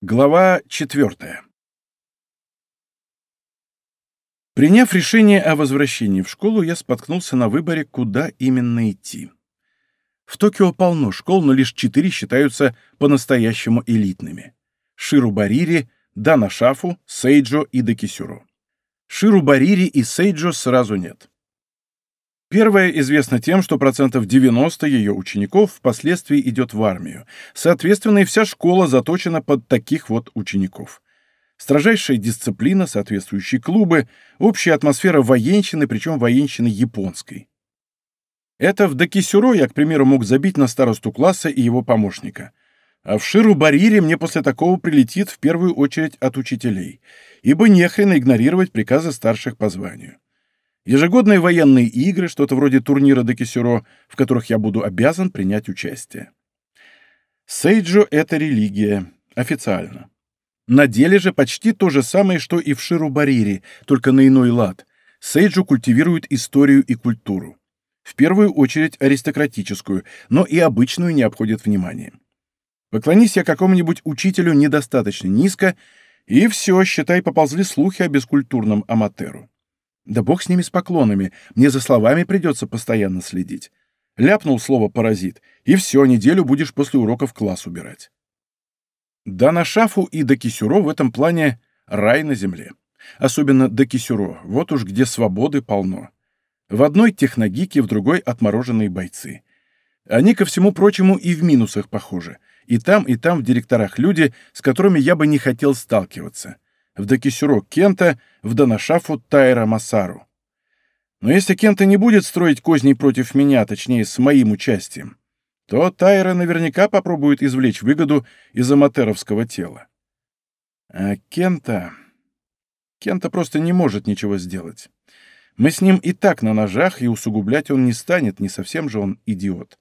Глава четвертая. Приняв решение о возвращении в школу, я споткнулся на выборе, куда именно идти. В Токио полно школ, но лишь четыре считаются по-настоящему элитными. Ширу-Барири, Дана-Шафу, Сейджо и Дакисюро. Ширу-Барири и Сейджо сразу нет. Первая известна тем, что процентов 90 ее учеников впоследствии идет в армию. Соответственно, и вся школа заточена под таких вот учеников. Строжайшая дисциплина, соответствующие клубы, общая атмосфера военщины, причем военщины японской. Это в Дакисюро я, к примеру, мог забить на старосту класса и его помощника. А в Ширу-Барире мне после такого прилетит в первую очередь от учителей, ибо нехрена игнорировать приказы старших по званию. Ежегодные военные игры, что-то вроде турнира до Кисюро, в которых я буду обязан принять участие. Сейджо — это религия, официально. На деле же почти то же самое, что и в Ширу-Барире, только на иной лад. Сейджо культивирует историю и культуру. В первую очередь аристократическую, но и обычную не обходит вниманием. Поклонись я какому-нибудь учителю недостаточно низко, и все, считай, поползли слухи о бескультурном аматеру. Да бог с ними с поклонами, мне за словами придется постоянно следить. Ляпнул слово «паразит», и все, неделю будешь после уроков класс убирать. Да на шафу и до кисюро в этом плане рай на земле. Особенно до кисюро, вот уж где свободы полно. В одной техногики, в другой отмороженные бойцы. Они, ко всему прочему, и в минусах похожи. И там, и там в директорах люди, с которыми я бы не хотел сталкиваться в Дакисюро Кента, в Данашафу Тайра Масару. Но если Кента не будет строить козней против меня, точнее, с моим участием, то Тайра наверняка попробует извлечь выгоду из аматеровского тела. А Кента... Кента просто не может ничего сделать. Мы с ним и так на ножах, и усугублять он не станет, не совсем же он идиот.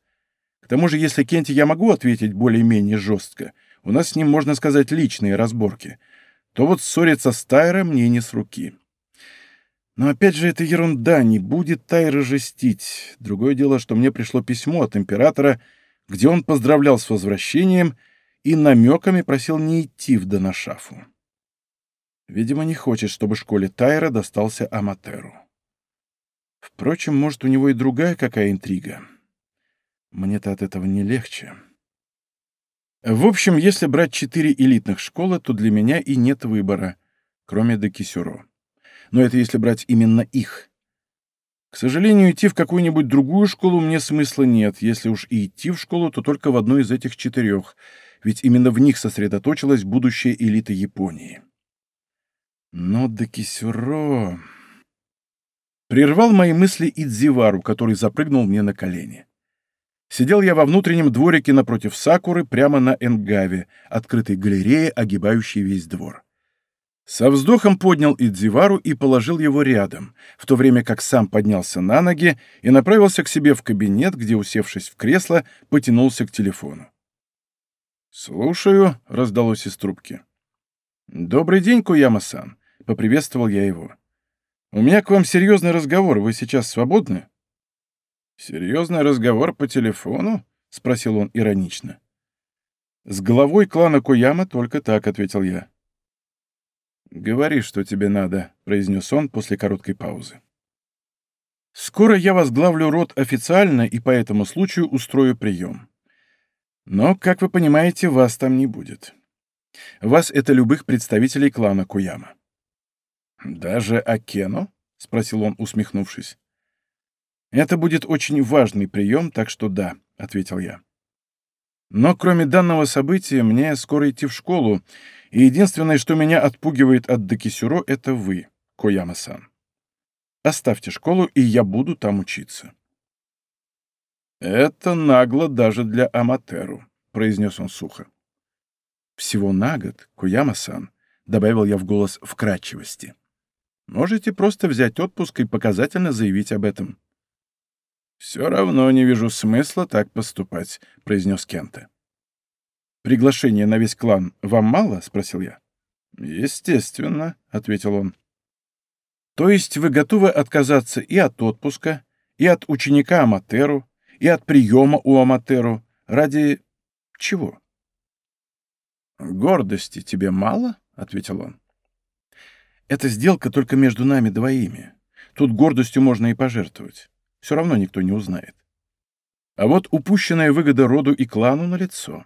К тому же, если Кенте я могу ответить более-менее жестко, у нас с ним, можно сказать, личные разборки — то вот ссориться с Тайро мне не с руки. Но опять же, это ерунда, не будет Тайра жестить. Другое дело, что мне пришло письмо от императора, где он поздравлял с возвращением и намеками просил не идти в Донашафу. Видимо, не хочет, чтобы школе Тайра достался Аматеру. Впрочем, может, у него и другая какая интрига. Мне-то от этого не легче. В общем, если брать четыре элитных школы, то для меня и нет выбора, кроме Декисюро. Но это если брать именно их. К сожалению, идти в какую-нибудь другую школу мне смысла нет. Если уж и идти в школу, то только в одну из этих четырех, ведь именно в них сосредоточилась будущая элита Японии. Но Декисюро... Прервал мои мысли Идзивару, который запрыгнул мне на колени. Сидел я во внутреннем дворике напротив Сакуры, прямо на Энгаве, открытой галерее, огибающей весь двор. Со вздохом поднял Идзивару и положил его рядом, в то время как сам поднялся на ноги и направился к себе в кабинет, где, усевшись в кресло, потянулся к телефону. «Слушаю», — раздалось из трубки. «Добрый день, Куяма-сан», — поприветствовал я его. «У меня к вам серьезный разговор. Вы сейчас свободны?» «Серьезный разговор по телефону?» — спросил он иронично. «С главой клана Куяма только так», — ответил я. «Говори, что тебе надо», — произнес он после короткой паузы. «Скоро я возглавлю род официально и по этому случаю устрою прием. Но, как вы понимаете, вас там не будет. Вас — это любых представителей клана Куяма». «Даже Акено?» — спросил он, усмехнувшись. «Это будет очень важный прием, так что да», — ответил я. «Но кроме данного события, мне скоро идти в школу, и единственное, что меня отпугивает от Дакисюро, это вы, Кояма-сан. Оставьте школу, и я буду там учиться». «Это нагло даже для Аматеру», — произнес он сухо. «Всего на год, Куяма-сан», — добавил я в голос вкрадчивости. «Можете просто взять отпуск и показательно заявить об этом». «Все равно не вижу смысла так поступать», — произнес Кента. «Приглашение на весь клан вам мало?» — спросил я. «Естественно», — ответил он. «То есть вы готовы отказаться и от отпуска, и от ученика Аматеру, и от приема у Аматеру ради чего?» «Гордости тебе мало?» — ответил он. «Это сделка только между нами двоими. Тут гордостью можно и пожертвовать. Все равно никто не узнает. А вот упущенная выгода роду и клану налицо.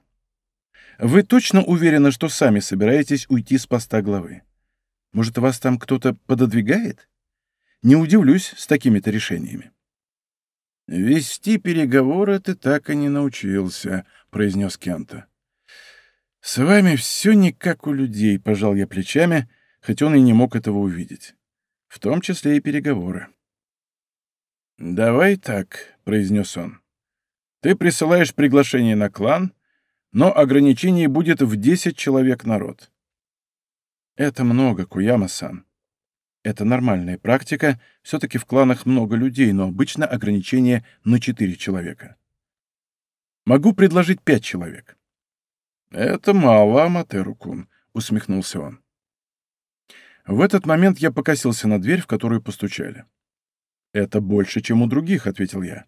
Вы точно уверены, что сами собираетесь уйти с поста главы? Может, вас там кто-то пододвигает? Не удивлюсь с такими-то решениями. «Вести переговоры ты так и не научился», — произнес Кента. «С вами все не как у людей», — пожал я плечами, хоть он и не мог этого увидеть. В том числе и переговоры. «Давай так», — произнес он. «Ты присылаешь приглашение на клан, но ограничение будет в десять человек народ». «Это много, Куяма-сан. Это нормальная практика, все-таки в кланах много людей, но обычно ограничение на четыре человека. Могу предложить пять человек». «Это мало, Аматеру-кун», — усмехнулся он. В этот момент я покосился на дверь, в которую постучали. «Это больше, чем у других», — ответил я.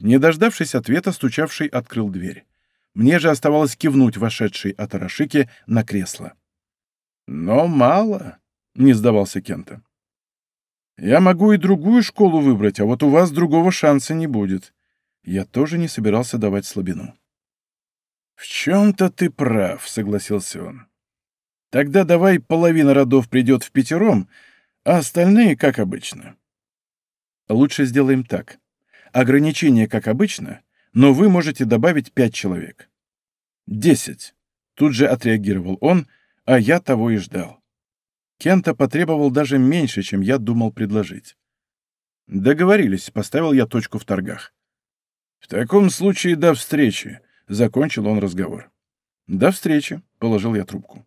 Не дождавшись ответа, стучавший открыл дверь. Мне же оставалось кивнуть вошедшей от на кресло. «Но мало», — не сдавался Кента. «Я могу и другую школу выбрать, а вот у вас другого шанса не будет». Я тоже не собирался давать слабину. «В чем-то ты прав», — согласился он. «Тогда давай половина родов придет в пятером, а остальные как обычно». «Лучше сделаем так. Ограничение как обычно, но вы можете добавить пять человек». «Десять», — тут же отреагировал он, а я того и ждал. Кента потребовал даже меньше, чем я думал предложить. «Договорились», — поставил я точку в торгах. «В таком случае до встречи», Закончил он разговор. «До встречи», — положил я трубку.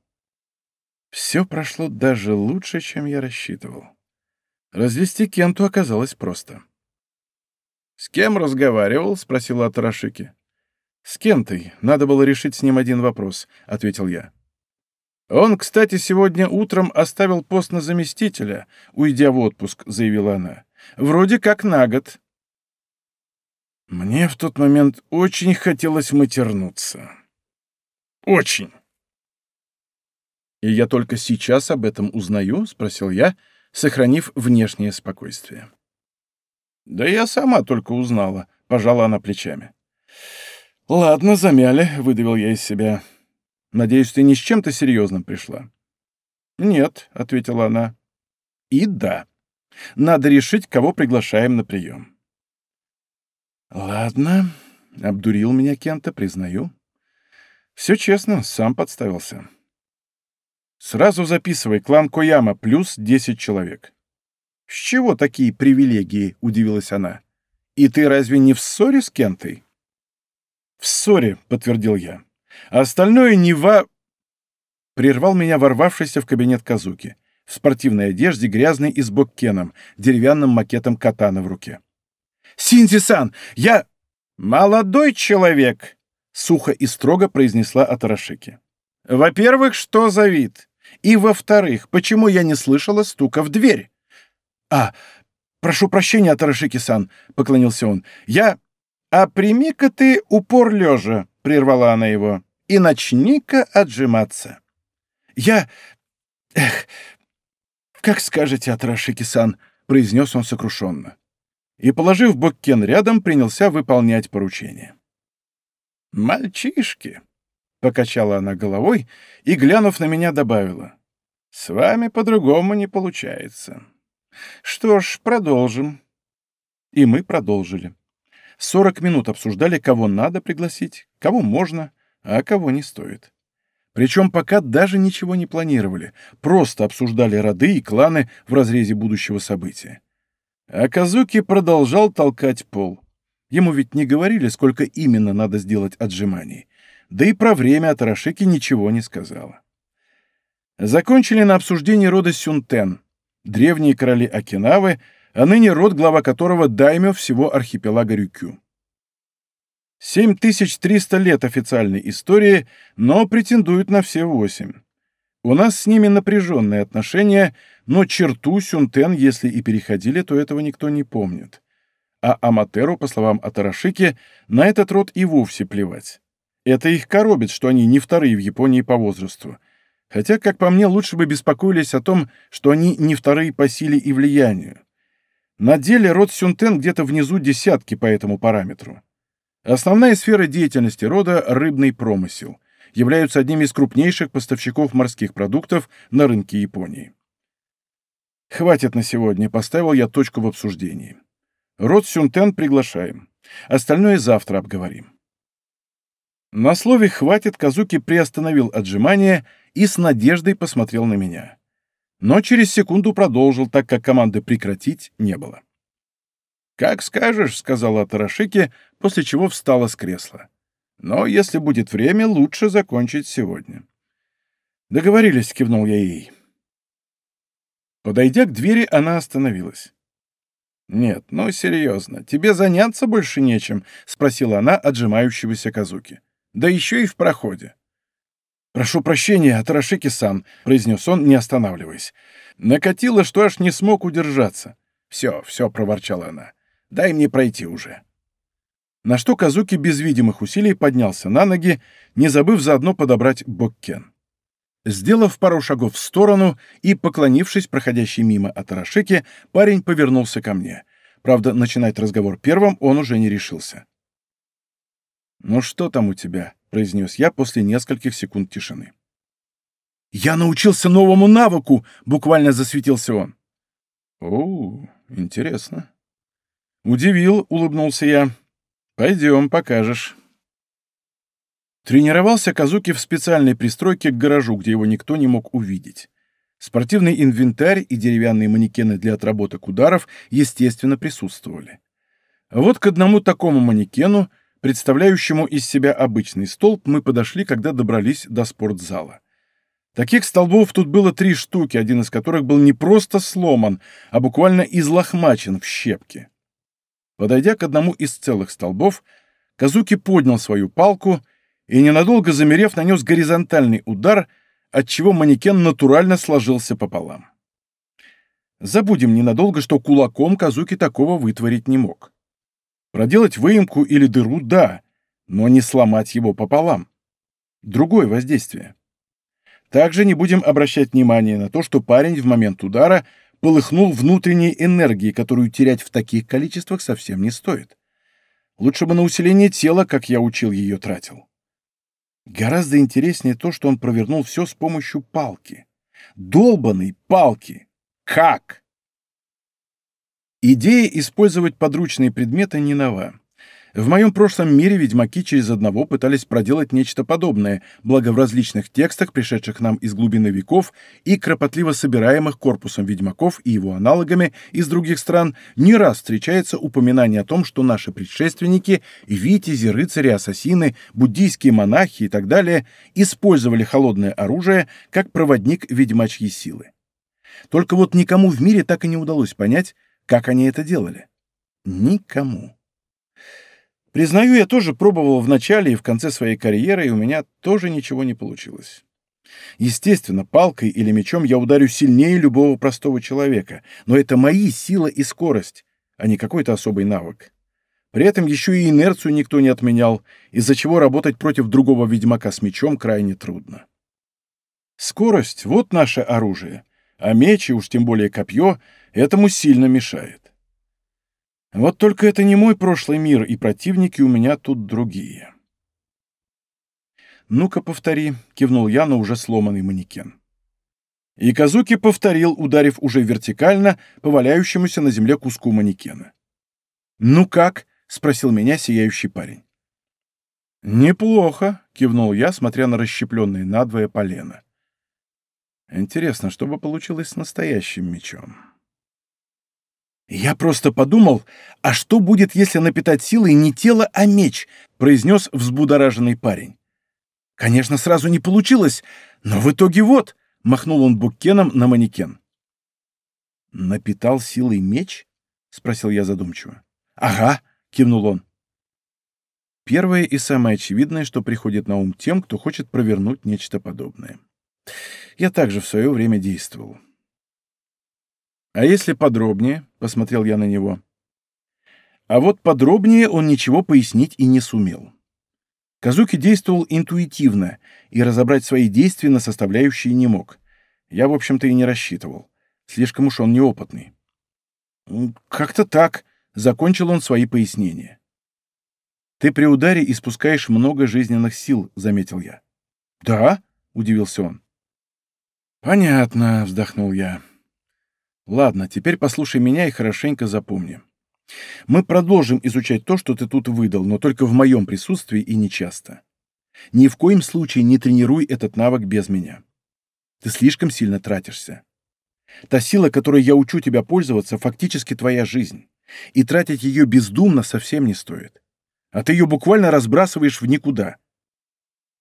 Все прошло даже лучше, чем я рассчитывал. Развести Кенту оказалось просто. «С кем разговаривал?» — спросила Атарашики. «С Кентой. Надо было решить с ним один вопрос», — ответил я. «Он, кстати, сегодня утром оставил пост на заместителя, уйдя в отпуск», — заявила она. «Вроде как на год. Мне в тот момент очень хотелось матернуться. Очень. «И я только сейчас об этом узнаю?» — спросил я, сохранив внешнее спокойствие. «Да я сама только узнала», — пожала она плечами. «Ладно, замяли», — выдавил я из себя. «Надеюсь, ты не с чем-то серьезным пришла?» «Нет», — ответила она. «И да. Надо решить, кого приглашаем на прием». «Ладно», — обдурил меня Кента, признаю. «Все честно, сам подставился». «Сразу записывай, клан Кояма, плюс десять человек». «С чего такие привилегии?» — удивилась она. «И ты разве не в ссоре с Кентой?» «В ссоре», — подтвердил я. «А остальное не во...» Прервал меня ворвавшийся в кабинет Казуки. В спортивной одежде, грязный и с боккеном, деревянным макетом катана в руке. Синзи-сан, я...» «Молодой человек», — сухо и строго произнесла Атарашики. «Во-первых, что за вид? И во-вторых, почему я не слышала стука в дверь?» «А, прошу прощения, Атарашики-сан», — поклонился он. «Я...» «А прими-ка ты упор лежа», — прервала она его, — «и начни-ка отжиматься». «Я... Эх, как скажете, Атарашики-сан», — произнес он сокрушенно и, положив Боккен рядом, принялся выполнять поручение. «Мальчишки!» — покачала она головой и, глянув на меня, добавила. «С вами по-другому не получается. Что ж, продолжим». И мы продолжили. Сорок минут обсуждали, кого надо пригласить, кого можно, а кого не стоит. Причем пока даже ничего не планировали, просто обсуждали роды и кланы в разрезе будущего события. А Казуки продолжал толкать пол. Ему ведь не говорили, сколько именно надо сделать отжиманий. Да и про время Атарашики ничего не сказала. Закончили на обсуждении рода Сюнтен, древние короли Окинавы, а ныне род, глава которого даймё всего архипелага Рюкю. 7300 лет официальной истории, но претендуют на все восемь. У нас с ними напряженные отношения, но черту Сюнтен, если и переходили, то этого никто не помнит. А Аматеру, по словам Атарашики, на этот род и вовсе плевать. Это их коробит, что они не вторые в Японии по возрасту. Хотя, как по мне, лучше бы беспокоились о том, что они не вторые по силе и влиянию. На деле род Сюнтен где-то внизу десятки по этому параметру. Основная сфера деятельности рода – рыбный промысел. Являются одними из крупнейших поставщиков морских продуктов на рынке Японии. Хватит на сегодня, поставил я точку в обсуждении. Род Сюнтен приглашаем. Остальное завтра обговорим. На слове «хватит» Казуки приостановил отжимание и с надеждой посмотрел на меня. Но через секунду продолжил, так как команды «прекратить» не было. «Как скажешь», — сказала Тарашики, после чего встала с кресла. «Но если будет время, лучше закончить сегодня». «Договорились», — кивнул я ей. Подойдя к двери, она остановилась. «Нет, ну серьезно, тебе заняться больше нечем?» — спросила она отжимающегося Казуки. «Да еще и в проходе». «Прошу прощения, Атарашики-сан», — произнес он, не останавливаясь. Накатило, что аж не смог удержаться. «Все, все», — проворчала она. «Дай мне пройти уже». На что Казуки без видимых усилий поднялся на ноги, не забыв заодно подобрать боккен. Сделав пару шагов в сторону и поклонившись проходящей мимо Атарашики, парень повернулся ко мне. Правда, начинать разговор первым он уже не решился. «Ну что там у тебя?» — произнес я после нескольких секунд тишины. «Я научился новому навыку!» — буквально засветился он. «О, интересно». «Удивил», — улыбнулся я. «Пойдем, покажешь». Тренировался Казуки в специальной пристройке к гаражу, где его никто не мог увидеть. Спортивный инвентарь и деревянные манекены для отработок ударов, естественно, присутствовали. вот к одному такому манекену, представляющему из себя обычный столб, мы подошли, когда добрались до спортзала. Таких столбов тут было три штуки, один из которых был не просто сломан, а буквально излохмачен в щепки. Подойдя к одному из целых столбов, Казуки поднял свою палку — и, ненадолго замерев, нанес горизонтальный удар, отчего манекен натурально сложился пополам. Забудем ненадолго, что кулаком Казуки такого вытворить не мог. Проделать выемку или дыру — да, но не сломать его пополам. Другое воздействие. Также не будем обращать внимание на то, что парень в момент удара полыхнул внутренней энергией, которую терять в таких количествах совсем не стоит. Лучше бы на усиление тела, как я учил ее, тратил. Гораздо интереснее то, что он провернул все с помощью палки. Долбанной палки! Как? Идея использовать подручные предметы не нова. В моем прошлом мире ведьмаки через одного пытались проделать нечто подобное, благо в различных текстах, пришедших нам из глубины веков и кропотливо собираемых корпусом ведьмаков и его аналогами из других стран, не раз встречается упоминание о том, что наши предшественники, витязи, рыцари, ассасины, буддийские монахи и так далее, использовали холодное оружие как проводник ведьмачьей силы. Только вот никому в мире так и не удалось понять, как они это делали. Никому. Признаю, я тоже пробовал в начале и в конце своей карьеры, и у меня тоже ничего не получилось. Естественно, палкой или мечом я ударю сильнее любого простого человека, но это мои сила и скорость, а не какой-то особый навык. При этом еще и инерцию никто не отменял, из-за чего работать против другого ведьмака с мечом крайне трудно. Скорость — вот наше оружие, а меч, и уж тем более копье, этому сильно мешает. Вот только это не мой прошлый мир, и противники у меня тут другие. «Ну-ка, повтори», — кивнул я на уже сломанный манекен. И Казуки повторил, ударив уже вертикально по валяющемуся на земле куску манекена. «Ну как?» — спросил меня сияющий парень. «Неплохо», — кивнул я, смотря на расщепленные надвое полено. «Интересно, что бы получилось с настоящим мечом?» «Я просто подумал, а что будет, если напитать силой не тело, а меч?» — произнес взбудораженный парень. «Конечно, сразу не получилось, но в итоге вот!» — махнул он буккеном на манекен. «Напитал силой меч?» — спросил я задумчиво. «Ага», — кивнул он. Первое и самое очевидное, что приходит на ум тем, кто хочет провернуть нечто подобное. Я также в свое время действовал. «А если подробнее?» — посмотрел я на него. А вот подробнее он ничего пояснить и не сумел. Казуки действовал интуитивно и разобрать свои действия на составляющие не мог. Я, в общем-то, и не рассчитывал. Слишком уж он неопытный. «Как-то так», — закончил он свои пояснения. «Ты при ударе испускаешь много жизненных сил», — заметил я. «Да?» — удивился он. «Понятно», — вздохнул я. «Ладно, теперь послушай меня и хорошенько запомни. Мы продолжим изучать то, что ты тут выдал, но только в моем присутствии и нечасто. Ни в коем случае не тренируй этот навык без меня. Ты слишком сильно тратишься. Та сила, которой я учу тебя пользоваться, фактически твоя жизнь, и тратить ее бездумно совсем не стоит. А ты ее буквально разбрасываешь в никуда.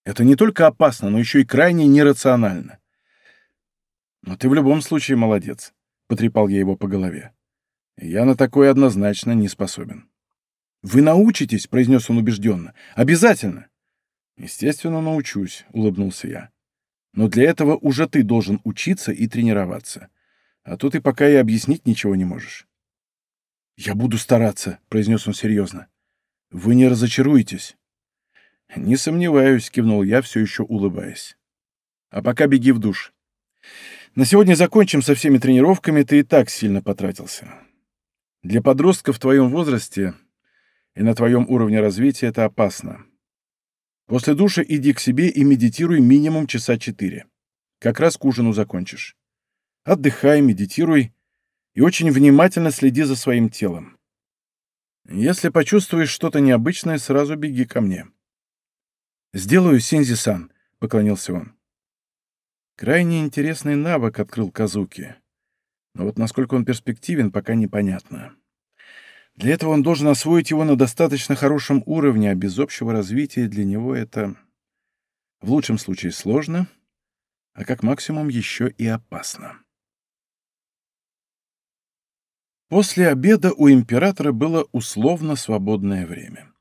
Это не только опасно, но еще и крайне нерационально. Но ты в любом случае молодец, — потрепал я его по голове. Я на такое однозначно не способен. «Вы научитесь», — произнес он убежденно. «Обязательно». «Естественно, научусь», — улыбнулся я. «Но для этого уже ты должен учиться и тренироваться. А то ты пока и объяснить ничего не можешь». «Я буду стараться», — произнес он серьезно. «Вы не разочаруетесь». «Не сомневаюсь», — кивнул я, все еще улыбаясь. «А пока беги в душ. На сегодня закончим со всеми тренировками, ты и так сильно потратился. Для подростка в твоем возрасте и на твоем уровне развития это опасно. После душа иди к себе и медитируй минимум часа четыре. Как раз к ужину закончишь. Отдыхай, медитируй и очень внимательно следи за своим телом. Если почувствуешь что-то необычное, сразу беги ко мне. «Сделаю, Синзи-сан», — поклонился он. Крайне интересный навык открыл Казуки. Но вот насколько он перспективен, пока непонятно. Для этого он должен освоить его на достаточно хорошем уровне, а без общего развития для него это в лучшем случае сложно, а как максимум еще и опасно. После обеда у императора было условно свободное время.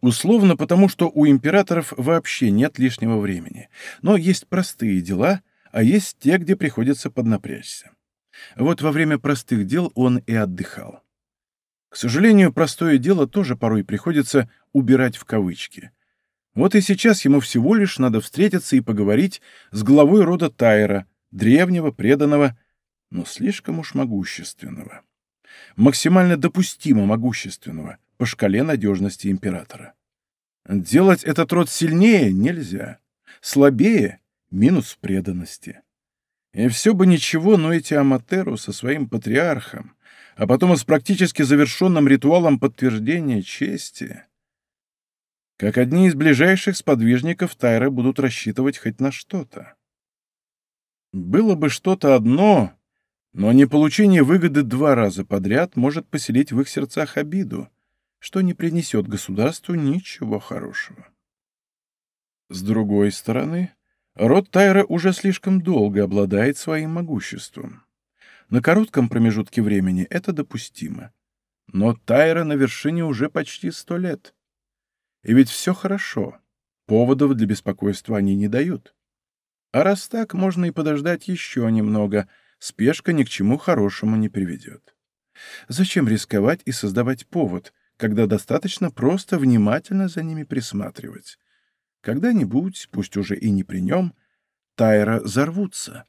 Условно, потому что у императоров вообще нет лишнего времени, но есть простые дела, а есть те, где приходится поднапрячься. Вот во время простых дел он и отдыхал. К сожалению, простое дело тоже порой приходится убирать в кавычки. Вот и сейчас ему всего лишь надо встретиться и поговорить с главой рода Тайра, древнего, преданного, но слишком уж могущественного. Максимально допустимо могущественного по шкале надежности императора. Делать этот род сильнее нельзя. Слабее — минус преданности. И все бы ничего, но эти Аматеру со своим патриархом, а потом и с практически завершенным ритуалом подтверждения чести. Как одни из ближайших сподвижников Тайра будут рассчитывать хоть на что-то. Было бы что-то одно, но не получение выгоды два раза подряд может поселить в их сердцах обиду, что не принесет государству ничего хорошего. С другой стороны, Род Тайра уже слишком долго обладает своим могуществом. На коротком промежутке времени это допустимо. Но Тайра на вершине уже почти сто лет. И ведь все хорошо. Поводов для беспокойства они не дают. А раз так, можно и подождать еще немного. Спешка ни к чему хорошему не приведет. Зачем рисковать и создавать повод, когда достаточно просто внимательно за ними присматривать? Когда-нибудь, пусть уже и не при нем, Тайра зарвутся,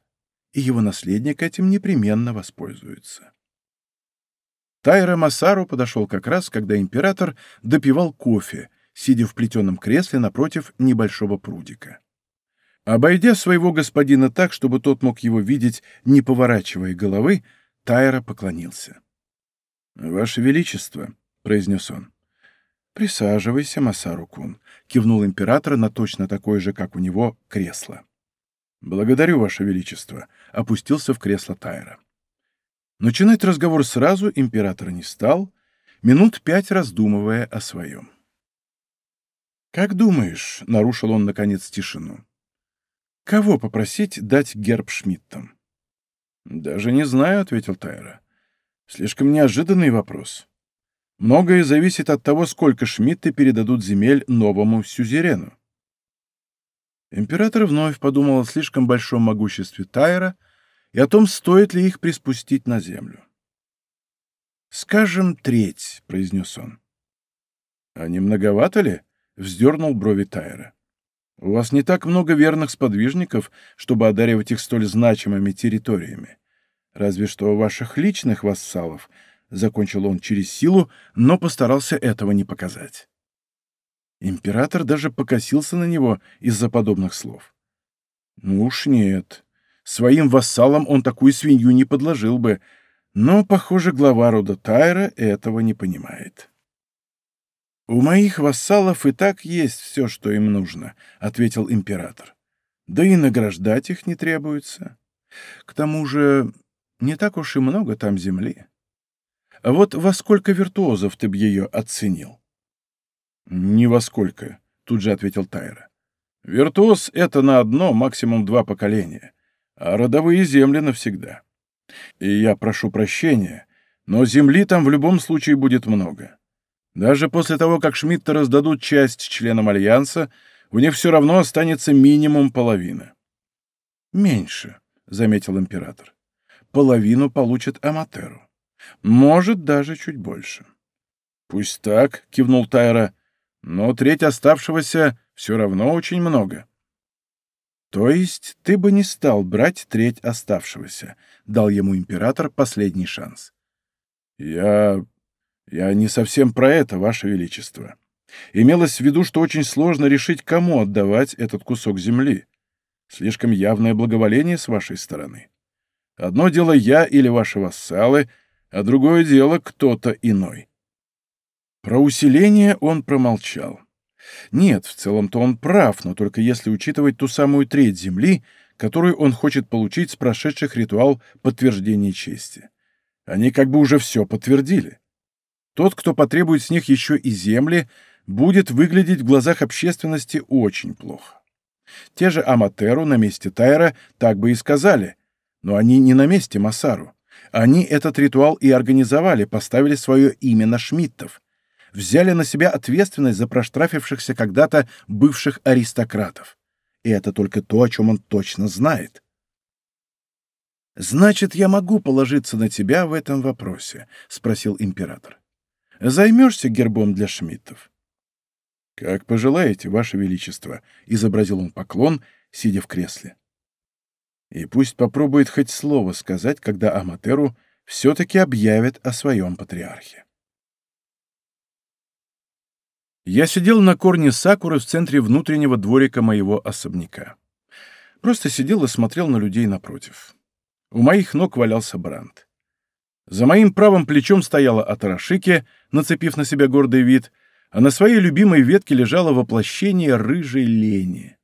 и его наследник этим непременно воспользуется. Тайра Масару подошел как раз, когда император допивал кофе, сидя в плетеном кресле напротив небольшого прудика. Обойдя своего господина так, чтобы тот мог его видеть, не поворачивая головы, Тайра поклонился. «Ваше Величество», — произнес он, «Присаживайся, Масару-кун», — кивнул император на точно такое же, как у него, кресло. «Благодарю, Ваше Величество», — опустился в кресло Тайра. Начинать разговор сразу император не стал, минут пять раздумывая о своем. «Как думаешь?» — нарушил он, наконец, тишину. «Кого попросить дать герб Шмидтам?» «Даже не знаю», — ответил Тайра. «Слишком неожиданный вопрос». Многое зависит от того, сколько Шмидты передадут земель новому сюзерену. Император вновь подумал о слишком большом могуществе Тайра и о том, стоит ли их приспустить на землю. «Скажем, треть», — произнес он. «А не многовато ли?» — вздернул брови Тайра. «У вас не так много верных сподвижников, чтобы одаривать их столь значимыми территориями. Разве что ваших личных вассалов», — закончил он через силу, но постарался этого не показать. Император даже покосился на него из-за подобных слов. Ну уж нет. Своим вассалам он такую свинью не подложил бы, но, похоже, глава рода Тайра этого не понимает. «У моих вассалов и так есть все, что им нужно», — ответил император. «Да и награждать их не требуется. К тому же не так уж и много там земли. А вот во сколько виртуозов ты б ее оценил?» «Ни во сколько», — тут же ответил Тайра. «Виртуоз — это на одно, максимум два поколения, а родовые земли навсегда. И я прошу прощения, но земли там в любом случае будет много. Даже после того, как Шмидта раздадут часть членам Альянса, у них все равно останется минимум половина. «Меньше», — заметил император. «Половину получит Аматеру. Может, даже чуть больше». «Пусть так», — кивнул Тайра, — «но треть оставшегося все равно очень много». «То есть ты бы не стал брать треть оставшегося?» — дал ему император последний шанс. «Я... я не совсем про это, Ваше Величество. Имелось в виду, что очень сложно решить, кому отдавать этот кусок земли. Слишком явное благоволение с вашей стороны. Одно дело я или ваши вассалы, а другое дело кто-то иной». Про усиление он промолчал. Нет, в целом-то он прав, но только если учитывать ту самую треть земли, которую он хочет получить с прошедших ритуал подтверждения чести. Они как бы уже все подтвердили. Тот, кто потребует с них еще и земли, будет выглядеть в глазах общественности очень плохо. Те же Аматеру на месте Тайра так бы и сказали, но они не на месте Масару. Они этот ритуал и организовали, поставили свое имя на Шмидтов взяли на себя ответственность за проштрафившихся когда-то бывших аристократов. И это только то, о чем он точно знает. «Значит, я могу положиться на тебя в этом вопросе?» — спросил император. «Займешься гербом для шмидтов?» «Как пожелаете, Ваше Величество», — изобразил он поклон, сидя в кресле. «И пусть попробует хоть слово сказать, когда Аматеру все-таки объявит о своем патриархе». Я сидел на корне сакуры в центре внутреннего дворика моего особняка. Просто сидел и смотрел на людей напротив. У моих ног валялся Бранд. За моим правым плечом стояла Атарашики, нацепив на себя гордый вид, а на своей любимой ветке лежало воплощение рыжей лени.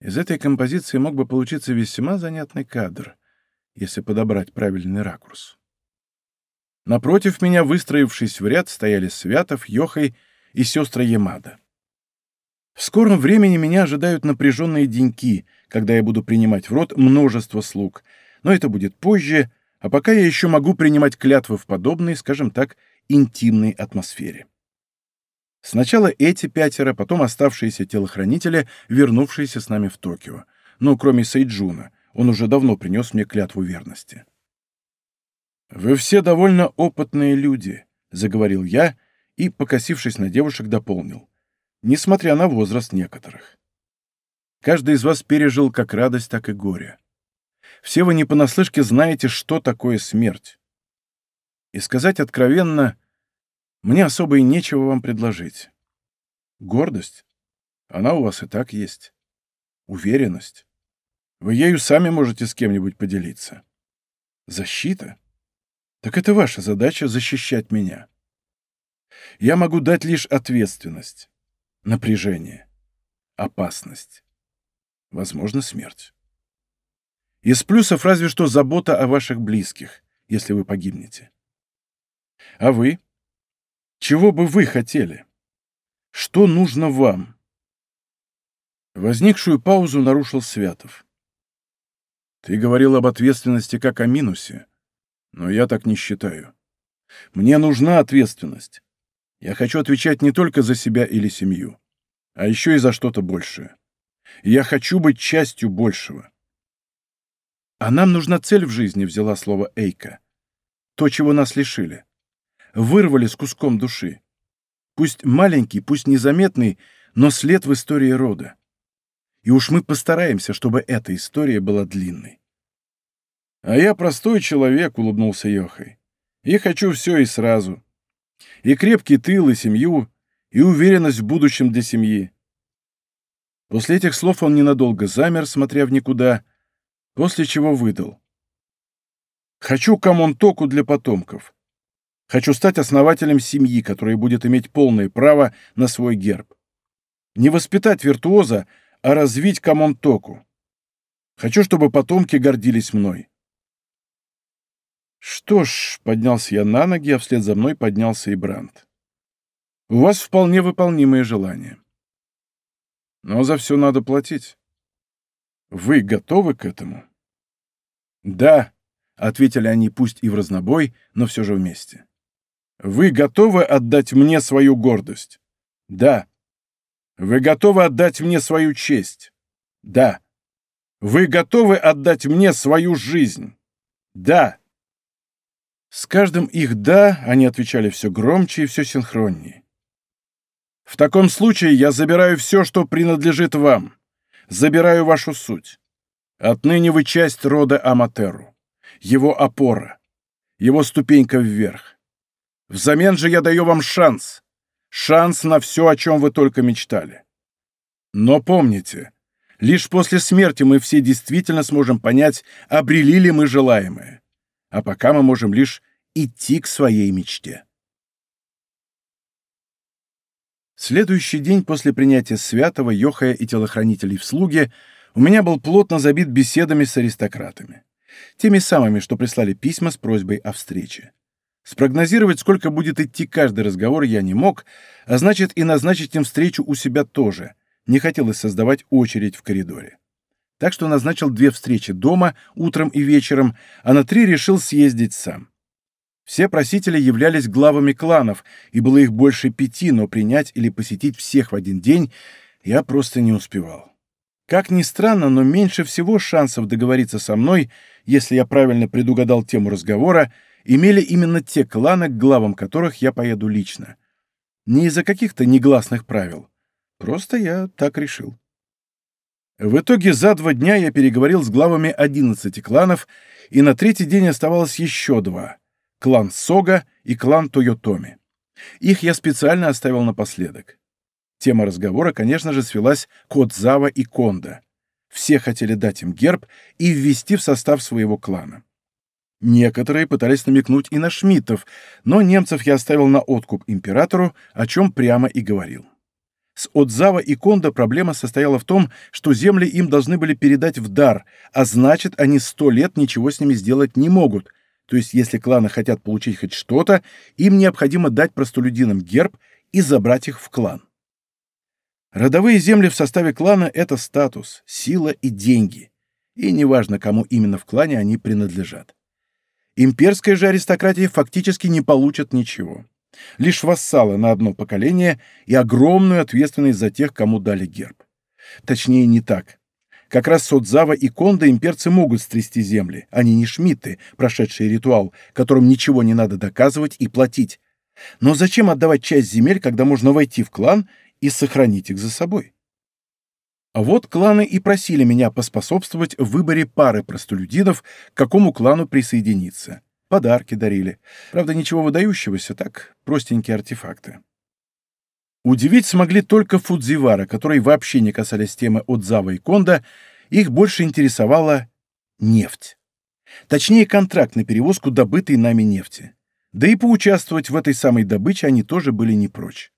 Из этой композиции мог бы получиться весьма занятный кадр, если подобрать правильный ракурс. Напротив меня, выстроившись в ряд, стояли Святов, Йохой и сестры Ямада. В скором времени меня ожидают напряженные деньки, когда я буду принимать в рот множество слуг, но это будет позже, а пока я еще могу принимать клятвы в подобной, скажем так, интимной атмосфере. Сначала эти пятеро, потом оставшиеся телохранители, вернувшиеся с нами в Токио. Ну, кроме Сейджуна, он уже давно принес мне клятву верности. «Вы все довольно опытные люди», — заговорил я, — и, покосившись на девушек, дополнил. Несмотря на возраст некоторых. Каждый из вас пережил как радость, так и горе. Все вы не понаслышке знаете, что такое смерть. И сказать откровенно, мне особо и нечего вам предложить. Гордость? Она у вас и так есть. Уверенность? Вы ею сами можете с кем-нибудь поделиться. Защита? Так это ваша задача защищать меня я могу дать лишь ответственность, напряжение, опасность, возможно, смерть. Из плюсов разве что забота о ваших близких, если вы погибнете. А вы? Чего бы вы хотели? Что нужно вам? Возникшую паузу нарушил Святов. Ты говорил об ответственности как о минусе, но я так не считаю. Мне нужна ответственность. Я хочу отвечать не только за себя или семью, а еще и за что-то большее. я хочу быть частью большего. А нам нужна цель в жизни, взяла слово Эйка. То, чего нас лишили. Вырвали с куском души. Пусть маленький, пусть незаметный, но след в истории рода. И уж мы постараемся, чтобы эта история была длинной. «А я простой человек», — улыбнулся Йохой. «И хочу все и сразу. И крепкий тыл, и семью, и уверенность в будущем для семьи». После этих слов он ненадолго замер, смотря в никуда, после чего выдал. «Хочу камонтоку для потомков. Хочу стать основателем семьи, которая будет иметь полное право на свой герб. Не воспитать виртуоза, а развить камонтоку. Хочу, чтобы потомки гордились мной. Что ж, поднялся я на ноги, а вслед за мной поднялся и Брандт. У вас вполне выполнимые желания. Но за все надо платить. Вы готовы к этому? Да, ответили они пусть и в разнобой, но все же вместе. Вы готовы отдать мне свою гордость? Да. Вы готовы отдать мне свою честь? Да. Вы готовы отдать мне свою жизнь? Да. С каждым их «да» они отвечали все громче и все синхроннее. В таком случае я забираю все, что принадлежит вам. Забираю вашу суть. Отныне вы часть рода Аматеру. Его опора. Его ступенька вверх. Взамен же я даю вам шанс. Шанс на все, о чем вы только мечтали. Но помните, лишь после смерти мы все действительно сможем понять, обрели ли мы желаемое. А пока мы можем лишь идти к своей мечте. Следующий день после принятия святого, Йохая и телохранителей в слуге у меня был плотно забит беседами с аристократами. Теми самыми, что прислали письма с просьбой о встрече. Спрогнозировать, сколько будет идти каждый разговор, я не мог, а значит и назначить им встречу у себя тоже. Не хотелось создавать очередь в коридоре. Так что назначил две встречи дома, утром и вечером, а на три решил съездить сам. Все просители являлись главами кланов, и было их больше пяти, но принять или посетить всех в один день я просто не успевал. Как ни странно, но меньше всего шансов договориться со мной, если я правильно предугадал тему разговора, имели именно те кланы, к главам которых я поеду лично. Не из-за каких-то негласных правил. Просто я так решил. В итоге за два дня я переговорил с главами 11 кланов, и на третий день оставалось еще два — клан Сога и клан Тойотоми. Их я специально оставил напоследок. Тема разговора, конечно же, свелась к Отзава и Конда. Все хотели дать им герб и ввести в состав своего клана. Некоторые пытались намекнуть и на Шмидтов, но немцев я оставил на откуп императору, о чем прямо и говорил. С Отзава и Кондо проблема состояла в том, что земли им должны были передать в дар, а значит, они сто лет ничего с ними сделать не могут. То есть, если кланы хотят получить хоть что-то, им необходимо дать простолюдинам герб и забрать их в клан. Родовые земли в составе клана — это статус, сила и деньги. И неважно, кому именно в клане они принадлежат. Имперская же аристократия фактически не получит ничего. Лишь вассалы на одно поколение и огромную ответственность за тех, кому дали герб. Точнее, не так. Как раз Содзава и Конда имперцы могут стрясти земли, они не шмидты, прошедшие ритуал, которым ничего не надо доказывать и платить. Но зачем отдавать часть земель, когда можно войти в клан и сохранить их за собой? А вот кланы и просили меня поспособствовать в выборе пары простолюдинов, к какому клану присоединиться. Подарки дарили. Правда, ничего выдающегося, так, простенькие артефакты. Удивить смогли только Фудзивара, которые вообще не касались темы Отзава и Конда, их больше интересовала нефть. Точнее, контракт на перевозку добытой нами нефти. Да и поучаствовать в этой самой добыче они тоже были не прочь.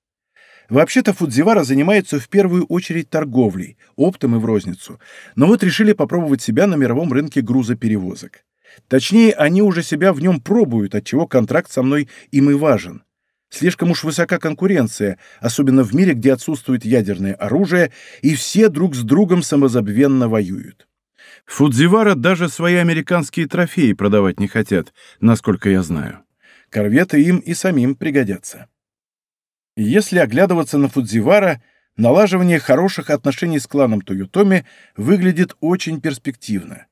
Вообще-то Фудзивара занимается в первую очередь торговлей, оптом и в розницу, но вот решили попробовать себя на мировом рынке грузоперевозок. Точнее, они уже себя в нем пробуют, отчего контракт со мной им и важен. Слишком уж высока конкуренция, особенно в мире, где отсутствует ядерное оружие, и все друг с другом самозабвенно воюют. Фудзивара даже свои американские трофеи продавать не хотят, насколько я знаю. Корветы им и самим пригодятся. Если оглядываться на Фудзивара, налаживание хороших отношений с кланом Тойотоми выглядит очень перспективно.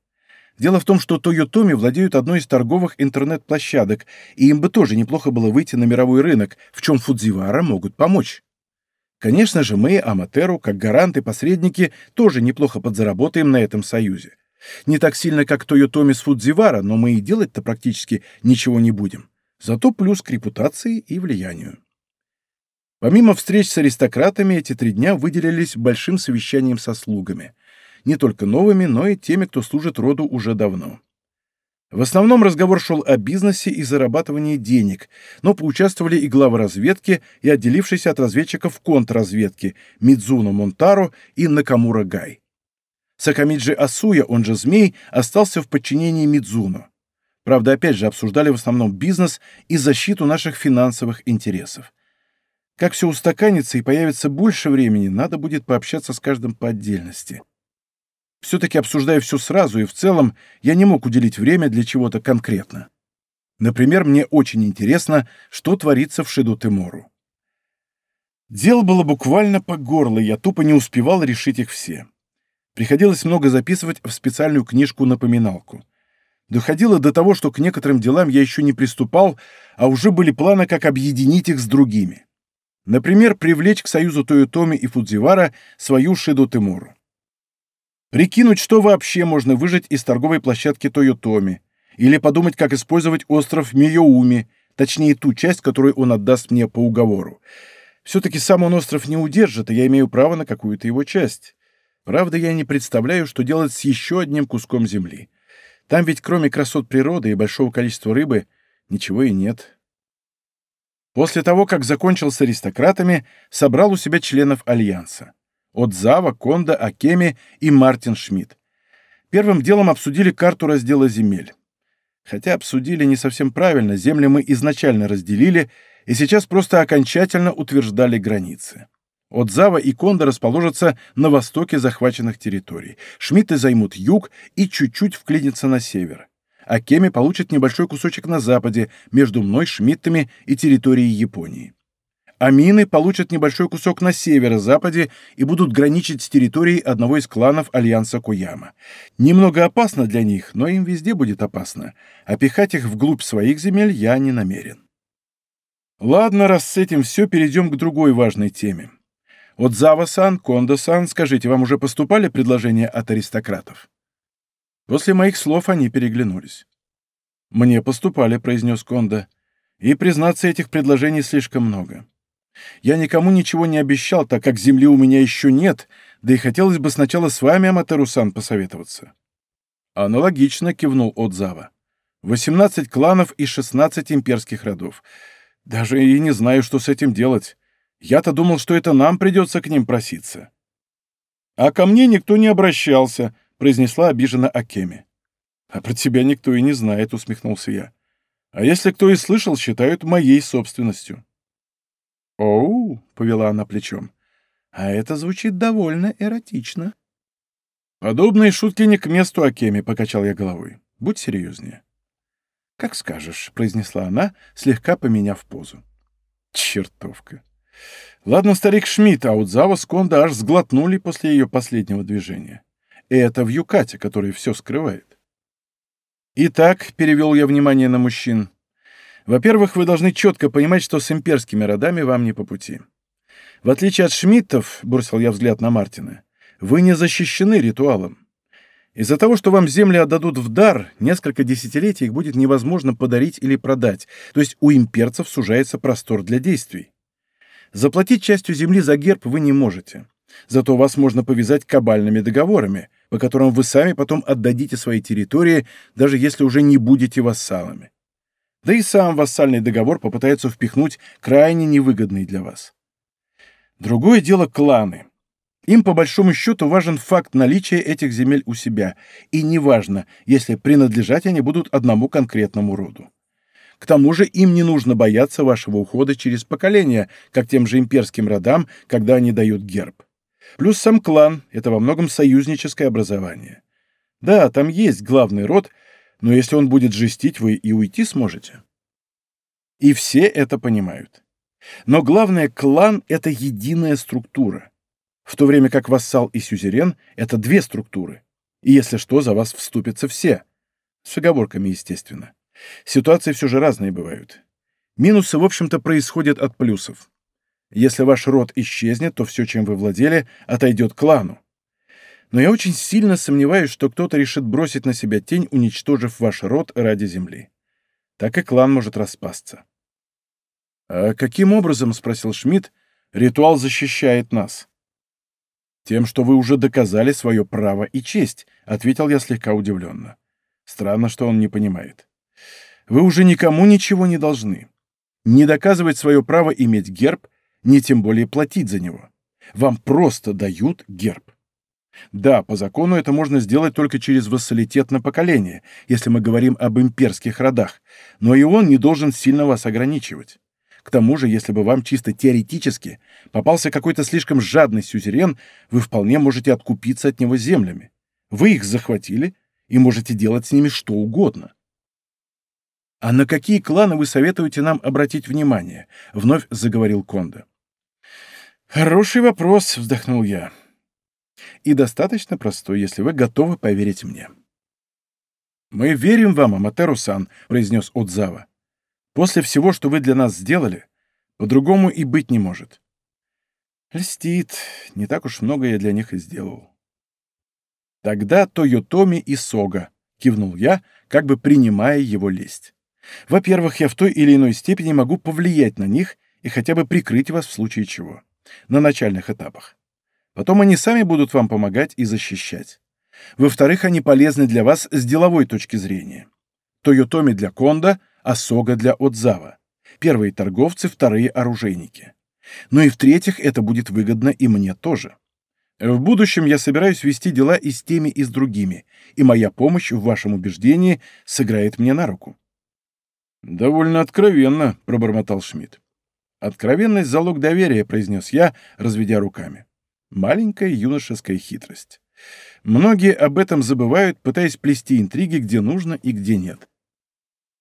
Дело в том, что Тойотоми владеют одной из торговых интернет-площадок, и им бы тоже неплохо было выйти на мировой рынок, в чем Фудзивара могут помочь. Конечно же, мы, Аматеру, как гаранты-посредники, тоже неплохо подзаработаем на этом союзе. Не так сильно, как Тойотоми с Фудзивара, но мы и делать-то практически ничего не будем. Зато плюс к репутации и влиянию. Помимо встреч с аристократами, эти три дня выделились большим совещанием со слугами. Не только новыми, но и теми, кто служит роду уже давно. В основном разговор шел о бизнесе и зарабатывании денег, но поучаствовали и главы разведки, и отделившиеся от разведчиков контрразведки Мидзуно Монтаро и Накамура Гай. Сакамиджи Асуя, он же Змей, остался в подчинении Мидзуно. Правда, опять же, обсуждали в основном бизнес и защиту наших финансовых интересов. Как все устаканится и появится больше времени, надо будет пообщаться с каждым по отдельности. Все-таки обсуждая все сразу и в целом, я не мог уделить время для чего-то конкретно. Например, мне очень интересно, что творится в Шиду Тимору. Дело было буквально по горло, я тупо не успевал решить их все. Приходилось много записывать в специальную книжку-напоминалку. Доходило до того, что к некоторым делам я еще не приступал, а уже были планы, как объединить их с другими. Например, привлечь к союзу Тойотоми и Фудзивара свою Шиду Тимуру. Прикинуть, что вообще можно выжать из торговой площадки Тойотоми, или подумать, как использовать остров Миоуми, точнее ту часть, которую он отдаст мне по уговору. Все-таки сам он остров не удержит, и я имею право на какую-то его часть. Правда, я не представляю, что делать с еще одним куском земли. Там ведь кроме красот природы и большого количества рыбы ничего и нет. После того, как закончил с аристократами, собрал у себя членов Альянса. От Зава, Конда, Акеми и Мартин Шмидт. Первым делом обсудили карту раздела земель. Хотя обсудили не совсем правильно, земли мы изначально разделили, и сейчас просто окончательно утверждали границы. От Зава и Конда расположатся на востоке захваченных территорий. Шмидты займут юг и чуть-чуть вклинятся на север а Кеми получит небольшой кусочек на западе, между мной, Шмидтами и территорией Японии. Амины получат небольшой кусок на северо-западе и будут граничить с территорией одного из кланов Альянса Куяма. Немного опасно для них, но им везде будет опасно, а пихать их вглубь своих земель я не намерен. Ладно, раз с этим все, перейдем к другой важной теме. От Зава-сан, Кондо-сан, скажите, вам уже поступали предложения от аристократов? После моих слов они переглянулись. «Мне поступали», — произнес Конда. «И, признаться, этих предложений слишком много. Я никому ничего не обещал, так как земли у меня еще нет, да и хотелось бы сначала с вами, Аматеру-сан, посоветоваться». Аналогично кивнул Отзава. «Восемнадцать кланов и шестнадцать имперских родов. Даже и не знаю, что с этим делать. Я-то думал, что это нам придется к ним проситься». «А ко мне никто не обращался», произнесла обиженно Акеми. «А про тебя никто и не знает», — усмехнулся я. «А если кто и слышал, считают моей собственностью». «Оу», — повела она плечом, — «а это звучит довольно эротично». «Подобные шутки не к месту, Акеми», — покачал я головой. «Будь серьезнее». «Как скажешь», — произнесла она, слегка поменяв позу. «Чертовка». Ладно, старик Шмидт, а Удзава с Конда аж сглотнули после ее последнего движения. И это в Юкате, который все скрывает. Итак, перевел я внимание на мужчин. Во-первых, вы должны четко понимать, что с имперскими родами вам не по пути. В отличие от Шмидтов, бросил я взгляд на Мартина, вы не защищены ритуалом. Из-за того, что вам земли отдадут в дар, несколько десятилетий их будет невозможно подарить или продать, то есть у имперцев сужается простор для действий. Заплатить частью земли за герб вы не можете. Зато вас можно повязать кабальными договорами, по которым вы сами потом отдадите свои территории, даже если уже не будете вассалами. Да и сам вассальный договор попытаются впихнуть крайне невыгодный для вас. Другое дело кланы. Им, по большому счету, важен факт наличия этих земель у себя, и неважно, если принадлежать они будут одному конкретному роду. К тому же им не нужно бояться вашего ухода через поколения, как тем же имперским родам, когда они дают герб. Плюс сам клан — это во многом союзническое образование. Да, там есть главный род, но если он будет жестить, вы и уйти сможете. И все это понимают. Но главное, клан — это единая структура, в то время как вассал и сюзерен — это две структуры. И если что, за вас вступятся все С оговорками, естественно. Ситуации все же разные бывают. Минусы, в общем-то, происходят от плюсов. Если ваш род исчезнет, то все, чем вы владели, отойдет клану. Но я очень сильно сомневаюсь, что кто-то решит бросить на себя тень, уничтожив ваш род ради земли. Так и клан может распасться. «А каким образом, — спросил Шмидт, — ритуал защищает нас?» «Тем, что вы уже доказали свое право и честь», — ответил я слегка удивленно. Странно, что он не понимает. «Вы уже никому ничего не должны. Не доказывать свое право иметь герб, не тем более платить за него. Вам просто дают герб. Да, по закону это можно сделать только через вассалитет на поколение, если мы говорим об имперских родах, но и он не должен сильно вас ограничивать. К тому же, если бы вам чисто теоретически попался какой-то слишком жадный сюзерен, вы вполне можете откупиться от него землями. Вы их захватили и можете делать с ними что угодно. «А на какие кланы вы советуете нам обратить внимание?» — вновь заговорил Конда. «Хороший вопрос», — вздохнул я и достаточно простой, если вы готовы поверить мне. «Мы верим вам, Аматеру-сан», — произнес Отзава. «После всего, что вы для нас сделали, по-другому и быть не может». «Льстит. Не так уж много я для них и сделал». «Тогда Тойотоми и Сога», — кивнул я, как бы принимая его лесть. «Во-первых, я в той или иной степени могу повлиять на них и хотя бы прикрыть вас в случае чего. На начальных этапах. Потом они сами будут вам помогать и защищать. Во-вторых, они полезны для вас с деловой точки зрения. Тойотоми для Конда, а Сога для Отзава. Первые торговцы, вторые оружейники. Ну и в-третьих, это будет выгодно и мне тоже. В будущем я собираюсь вести дела и с теми, и с другими, и моя помощь в вашем убеждении сыграет мне на руку. «Довольно откровенно», — пробормотал Шмидт. «Откровенность — залог доверия», — произнес я, разведя руками. Маленькая юношеская хитрость. Многие об этом забывают, пытаясь плести интриги, где нужно и где нет.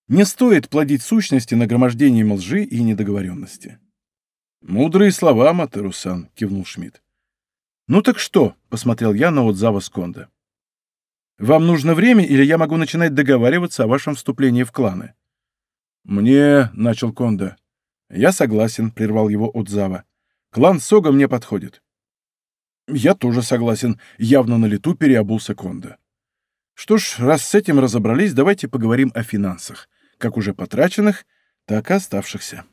Не стоит плодить сущности нагромождением лжи и недоговоренности. «Мудрые слова, Матерусан», — кивнул Шмидт. «Ну так что?» — посмотрел я на Отзава Сконда. «Вам нужно время, или я могу начинать договариваться о вашем вступлении в кланы?» «Мне...» — начал Конда. «Я согласен», — прервал его Отзава. «Клан Сога мне подходит. «Я тоже согласен», — явно на лету переобулся Конда. «Что ж, раз с этим разобрались, давайте поговорим о финансах, как уже потраченных, так и оставшихся».